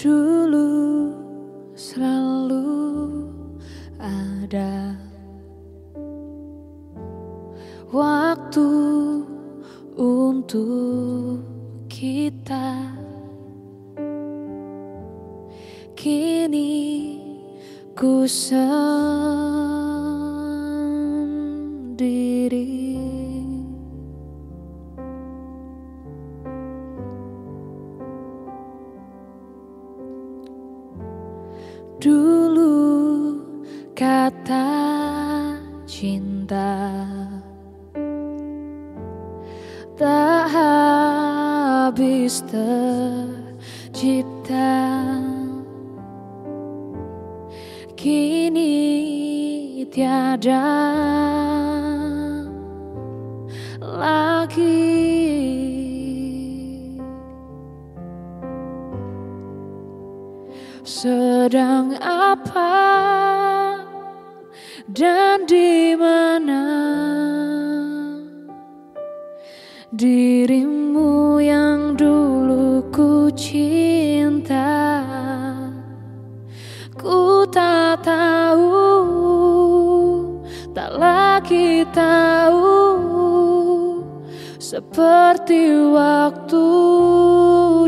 Dulu selalu ada waktu untuk kita. Kini ku sendiri. Dulu kata cinta tak habis tercipta. Kini tiada lagi Sedang apa dan di mana? Dirimu yang dulu ku cinta Ku tak tahu, tak lagi tahu Seperti waktu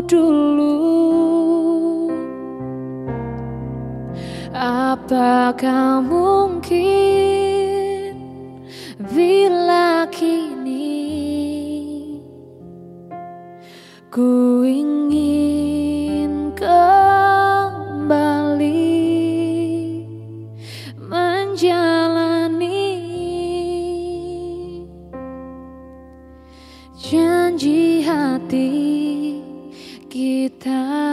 dulu Apakah mungkin bila kini ku ingin kembali menjalani janji hati kita.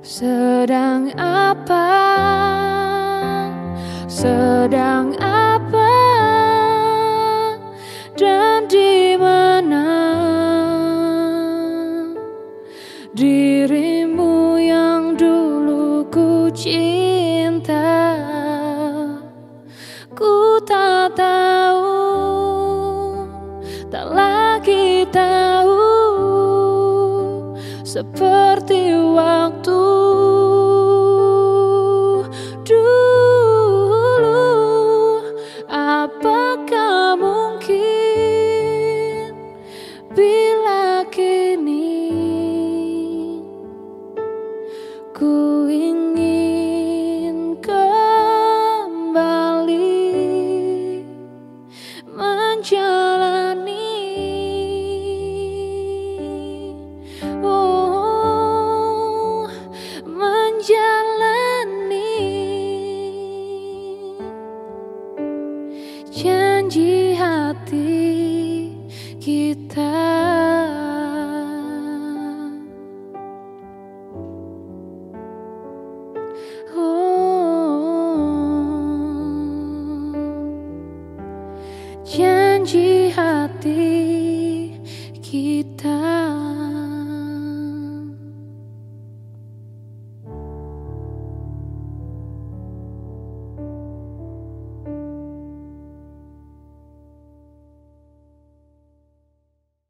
Sedang apa? Sedang apa? Dan di mana dirimu yang dulu ku cinta? Ku tak tahu, tak lagi tahu seperti waktu ku ingin kembali menjalani oh menjalani janji hati kita janji hati kita.